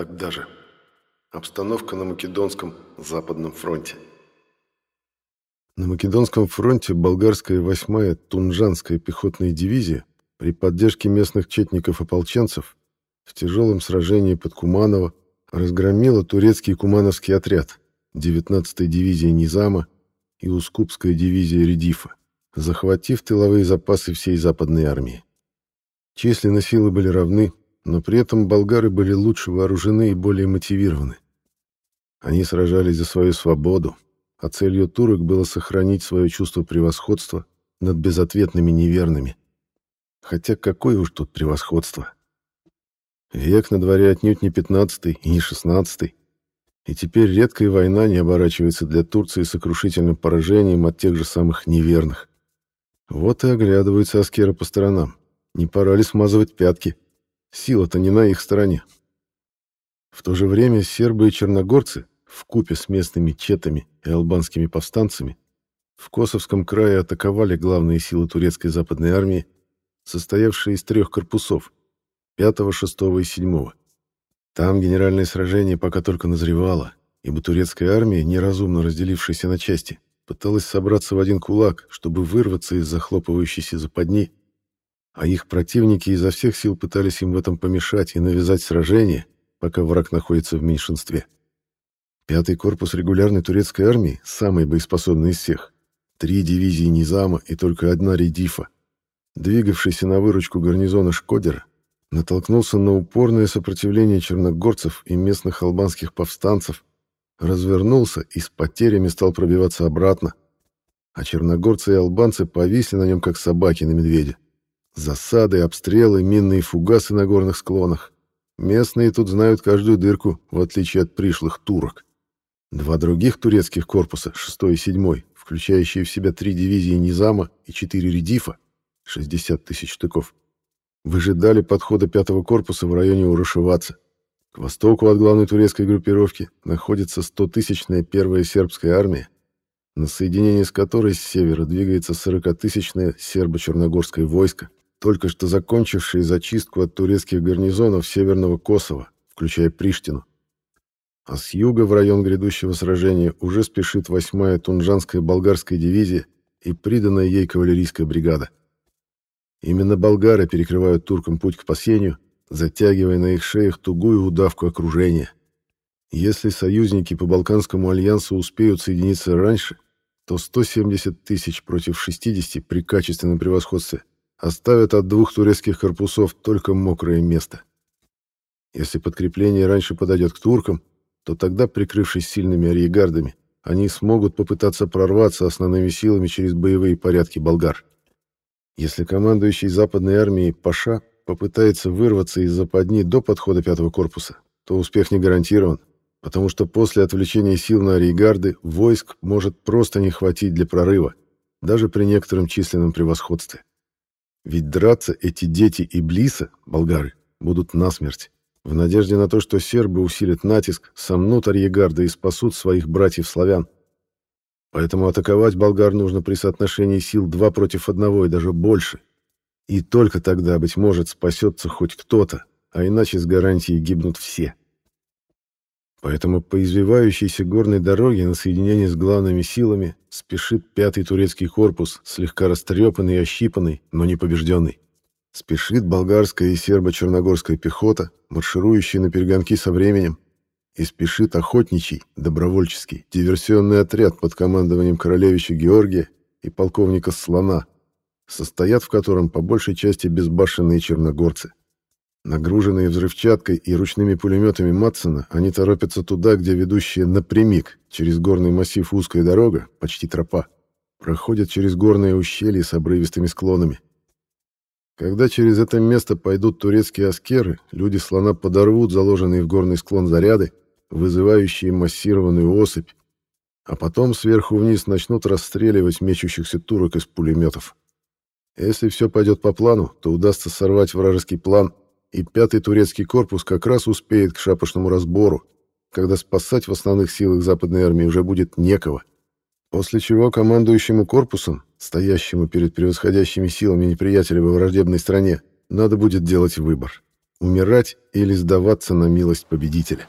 Тогда же. Обстановка на Македонском Западном фронте. На Македонском фронте болгарская 8-я Тунжанская пехотная дивизия при поддержке местных четников-ополченцев в тяжелом сражении под Куманово разгромила турецкий кумановский отряд 19-й дивизии Низама и Ускупская дивизия Редифа, захватив тыловые запасы всей западной армии. Численно силы были равны, но при этом болгары были лучше вооружены и более мотивированы. Они сражались за свою свободу, а целью турок было сохранить свое чувство превосходства над безответными неверными. Хотя какое уж тут превосходство. Век на дворе отнюдь не пятнадцатый и не шестнадцатый. И теперь редкая война не оборачивается для Турции сокрушительным поражением от тех же самых неверных. Вот и оглядываются аскеры по сторонам. Не пора ли смазывать пятки? Сила-то не на их стороне. В то же время сербы и черногорцы, в купе с местными четами и албанскими повстанцами, в Косовском крае атаковали главные силы турецкой западной армии, состоявшие из трех корпусов — 5, 6 и 7. Там генеральное сражение пока только назревало, ибо турецкая армия, неразумно разделившаяся на части, пыталась собраться в один кулак, чтобы вырваться из захлопывающейся западни а их противники изо всех сил пытались им в этом помешать и навязать сражение, пока враг находится в меньшинстве. Пятый корпус регулярной турецкой армии, самый боеспособный из всех, три дивизии Низама и только одна Редифа, двигавшийся на выручку гарнизона Шкодера, натолкнулся на упорное сопротивление черногорцев и местных албанских повстанцев, развернулся и с потерями стал пробиваться обратно, а черногорцы и албанцы повисли на нем, как собаки на медведя. Засады, обстрелы, минные фугасы на горных склонах. Местные тут знают каждую дырку, в отличие от пришлых турок. Два других турецких корпуса, 6 и 7, включающие в себя три дивизии Низама и четыре Редифа, 60 тысяч штыков, выжидали подхода пятого корпуса в районе Урушеваца. К востоку от главной турецкой группировки находится 100-тысячная первая сербская армия, на соединение с которой с севера двигается 40-тысячное сербо-черногорское войско, только что закончившие зачистку от турецких гарнизонов Северного Косово, включая Приштину. А с юга в район грядущего сражения уже спешит 8-я Тунжанская болгарская дивизия и приданная ей кавалерийская бригада. Именно болгары перекрывают туркам путь к спасению, затягивая на их шеях тугую удавку окружения. Если союзники по Балканскому альянсу успеют соединиться раньше, то 170 тысяч против 60 при качественном превосходстве оставят от двух турецких корпусов только мокрое место. Если подкрепление раньше подойдет к туркам, то тогда, прикрывшись сильными арьегардами, они смогут попытаться прорваться основными силами через боевые порядки болгар. Если командующий западной армией Паша попытается вырваться из западни до подхода пятого корпуса, то успех не гарантирован, потому что после отвлечения сил на арьегарды войск может просто не хватить для прорыва, даже при некотором численном превосходстве. Ведь драться эти дети и Блиса, болгары, будут насмерть, в надежде на то, что сербы усилят натиск, сомнут арьегарда и спасут своих братьев-славян. Поэтому атаковать болгар нужно при соотношении сил два против одного и даже больше. И только тогда, быть может, спасется хоть кто-то, а иначе с гарантией гибнут все. Поэтому по извивающейся горной дороге на соединение с главными силами спешит пятый турецкий корпус, слегка растрепанный и ощипанный, но не побежденный. Спешит болгарская и сербо-черногорская пехота, марширующая на перегонки со временем, и спешит охотничий, добровольческий, диверсионный отряд под командованием королевича Георгия и полковника Слона, состоят в котором по большей части безбашенные черногорцы. Нагруженные взрывчаткой и ручными пулеметами Матсона, они торопятся туда, где ведущая напрямик, через горный массив узкая дорога, почти тропа, проходит через горные ущелья с обрывистыми склонами. Когда через это место пойдут турецкие аскеры, люди слона подорвут заложенные в горный склон заряды, вызывающие массированную осыпь, а потом сверху вниз начнут расстреливать мечущихся турок из пулеметов. Если все пойдет по плану, то удастся сорвать вражеский план и пятый турецкий корпус как раз успеет к шапошному разбору, когда спасать в основных силах западной армии уже будет некого. После чего командующему корпусом, стоящему перед превосходящими силами неприятеля во враждебной стране, надо будет делать выбор. умирать или сдаваться на милость победителя.